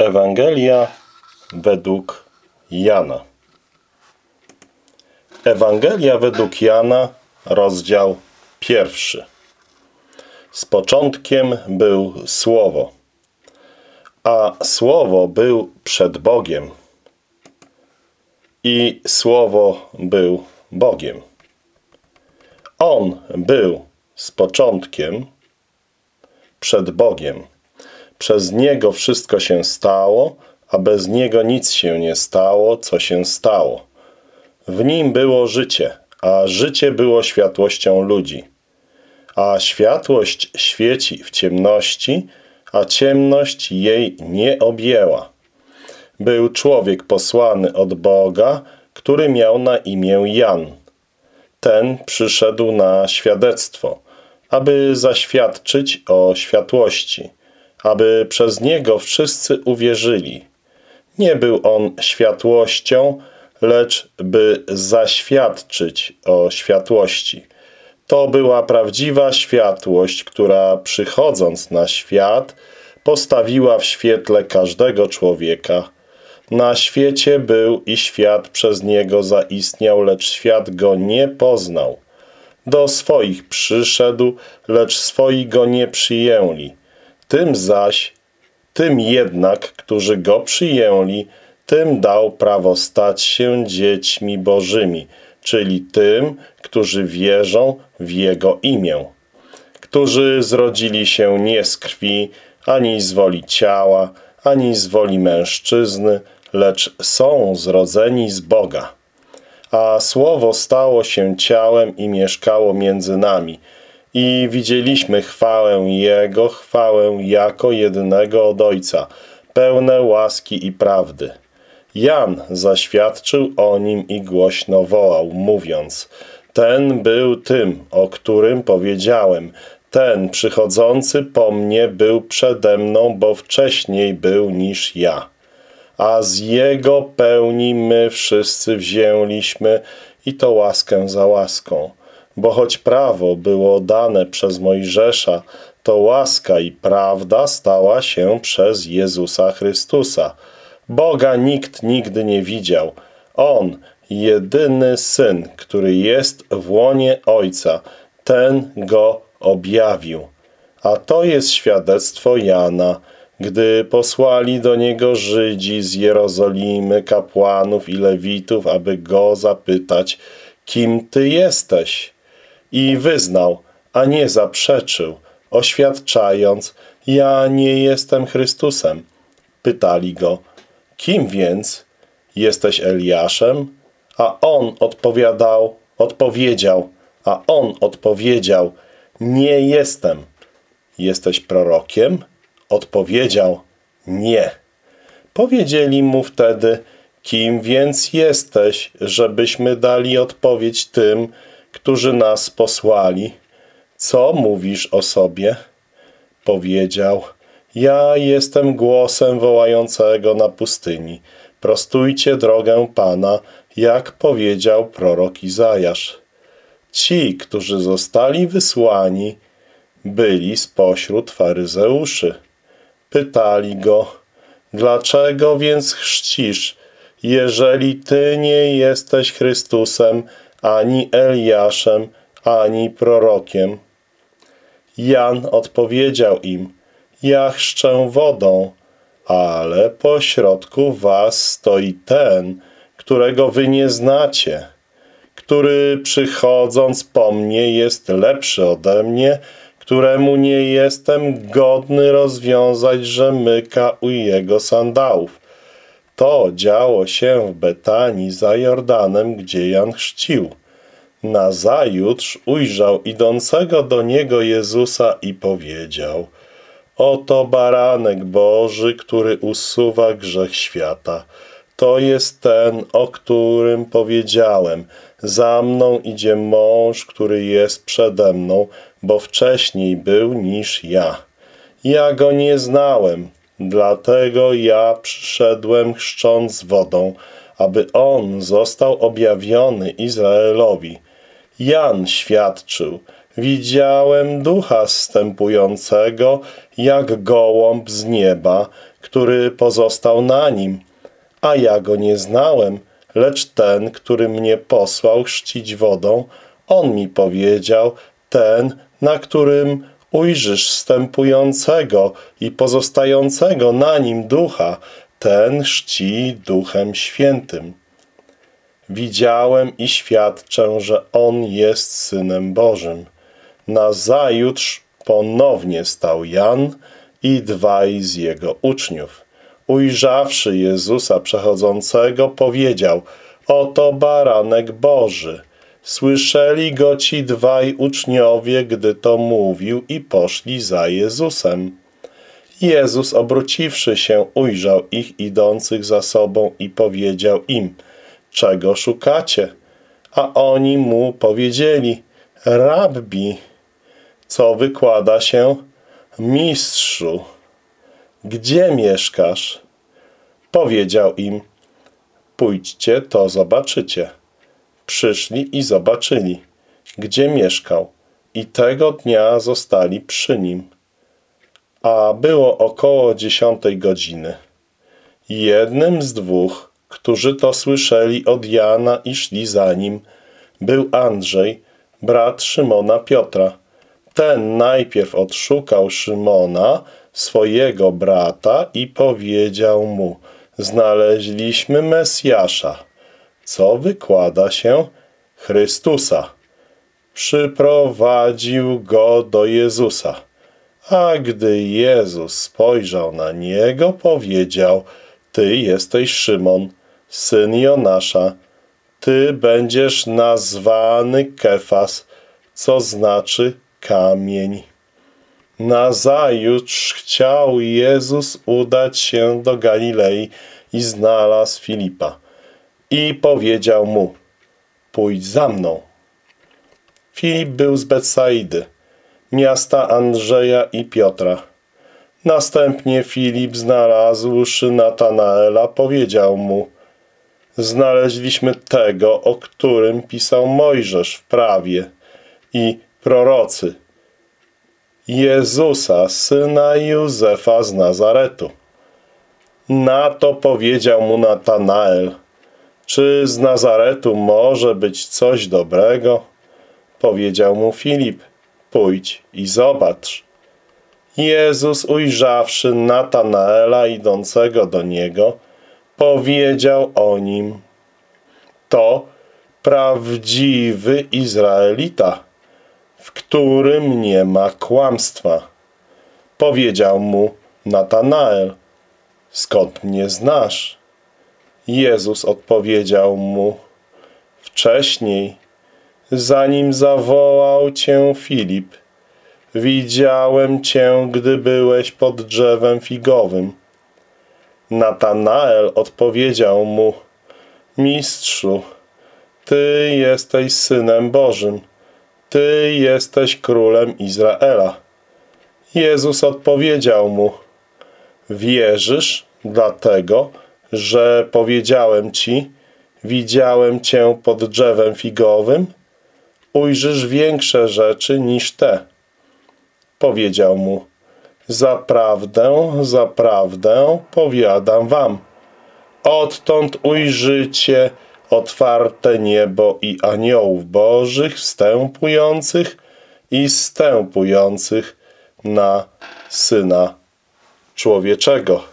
Ewangelia według Jana. Ewangelia według Jana, rozdział pierwszy. Z początkiem był Słowo, a Słowo był przed Bogiem i Słowo był Bogiem. On był z początkiem przed Bogiem. Przez Niego wszystko się stało, a bez Niego nic się nie stało, co się stało. W Nim było życie, a życie było światłością ludzi. A światłość świeci w ciemności, a ciemność jej nie objęła. Był człowiek posłany od Boga, który miał na imię Jan. Ten przyszedł na świadectwo, aby zaświadczyć o światłości – aby przez Niego wszyscy uwierzyli. Nie był On światłością, lecz by zaświadczyć o światłości. To była prawdziwa światłość, która przychodząc na świat, postawiła w świetle każdego człowieka. Na świecie był i świat przez Niego zaistniał, lecz świat Go nie poznał. Do swoich przyszedł, lecz swoi Go nie przyjęli. Tym zaś, tym jednak, którzy Go przyjęli, tym dał prawo stać się dziećmi Bożymi, czyli tym, którzy wierzą w Jego imię, którzy zrodzili się nie z krwi, ani z woli ciała, ani z woli mężczyzny, lecz są zrodzeni z Boga. A Słowo stało się ciałem i mieszkało między nami – i widzieliśmy chwałę Jego, chwałę jako jedynego od Ojca, pełne łaski i prawdy. Jan zaświadczył o nim i głośno wołał, mówiąc, ten był tym, o którym powiedziałem, ten przychodzący po mnie był przede mną, bo wcześniej był niż ja. A z Jego pełni my wszyscy wzięliśmy i to łaskę za łaską. Bo choć prawo było dane przez Mojżesza, to łaska i prawda stała się przez Jezusa Chrystusa. Boga nikt nigdy nie widział. On, jedyny Syn, który jest w łonie Ojca, ten Go objawił. A to jest świadectwo Jana, gdy posłali do niego Żydzi z Jerozolimy, kapłanów i lewitów, aby go zapytać, kim ty jesteś? I wyznał, a nie zaprzeczył, oświadczając, ja nie jestem Chrystusem. Pytali go, kim więc? Jesteś Eliaszem? A on odpowiadał, odpowiedział, a on odpowiedział, nie jestem. Jesteś prorokiem? Odpowiedział, nie. Powiedzieli mu wtedy, kim więc jesteś, żebyśmy dali odpowiedź tym, którzy nas posłali. Co mówisz o sobie? Powiedział, ja jestem głosem wołającego na pustyni. Prostujcie drogę Pana, jak powiedział prorok Izajasz. Ci, którzy zostali wysłani, byli spośród faryzeuszy. Pytali go, dlaczego więc chrzcisz, jeżeli Ty nie jesteś Chrystusem, ani Eliaszem, ani prorokiem. Jan odpowiedział im, ja chrzczę wodą, ale pośrodku was stoi ten, którego wy nie znacie, który przychodząc po mnie jest lepszy ode mnie, któremu nie jestem godny rozwiązać rzemyka u jego sandałów. To działo się w Betanii za Jordanem, gdzie Jan chrzcił. Nazajutrz ujrzał idącego do niego Jezusa i powiedział Oto baranek Boży, który usuwa grzech świata. To jest ten, o którym powiedziałem. Za mną idzie mąż, który jest przede mną, bo wcześniej był niż ja. Ja go nie znałem, Dlatego ja przyszedłem chrzcząc wodą, aby On został objawiony Izraelowi. Jan świadczył, widziałem ducha zstępującego jak gołąb z nieba, który pozostał na nim, a ja go nie znałem, lecz ten, który mnie posłał chrzcić wodą, on mi powiedział, ten, na którym ujrzysz wstępującego i pozostającego na nim ducha, ten chrzci duchem świętym. Widziałem i świadczę, że on jest synem Bożym. Nazajutrz ponownie stał Jan i dwaj z jego uczniów. Ujrzawszy Jezusa przechodzącego, powiedział: Oto baranek Boży. Słyszeli go ci dwaj uczniowie, gdy to mówił, i poszli za Jezusem. Jezus, obróciwszy się, ujrzał ich idących za sobą i powiedział im: Czego szukacie? A oni mu powiedzieli: Rabbi, co wykłada się? Mistrzu, gdzie mieszkasz? Powiedział im: Pójdźcie, to zobaczycie. Przyszli i zobaczyli, gdzie mieszkał, i tego dnia zostali przy nim. A było około dziesiątej godziny. Jednym z dwóch, którzy to słyszeli od Jana i szli za nim, był Andrzej, brat Szymona Piotra. Ten najpierw odszukał Szymona, swojego brata, i powiedział mu: Znaleźliśmy Mesjasza co wykłada się Chrystusa. Przyprowadził go do Jezusa. A gdy Jezus spojrzał na niego, powiedział, Ty jesteś Szymon, syn Jonasza. Ty będziesz nazwany Kefas, co znaczy kamień. Nazajutrz chciał Jezus udać się do Galilei i znalazł Filipa i powiedział mu, pójdź za mną. Filip był z Betsaidy, miasta Andrzeja i Piotra. Następnie Filip znalazłszy Natanaela, powiedział mu, znaleźliśmy tego, o którym pisał Mojżesz w prawie i prorocy, Jezusa, syna Józefa z Nazaretu. Na to powiedział mu Natanael, czy z Nazaretu może być coś dobrego? Powiedział mu Filip, pójdź i zobacz. Jezus ujrzawszy Natanaela idącego do niego, powiedział o nim, to prawdziwy Izraelita, w którym nie ma kłamstwa. Powiedział mu Natanael, skąd mnie znasz? Jezus odpowiedział mu, wcześniej, zanim zawołał cię Filip, widziałem cię, gdy byłeś pod drzewem figowym. Natanael odpowiedział mu, mistrzu, ty jesteś Synem Bożym, ty jesteś Królem Izraela. Jezus odpowiedział mu, wierzysz dlatego, że powiedziałem ci, widziałem cię pod drzewem figowym, ujrzysz większe rzeczy niż te. Powiedział mu, zaprawdę, zaprawdę powiadam wam, odtąd ujrzycie otwarte niebo i aniołów bożych wstępujących i stępujących na Syna Człowieczego.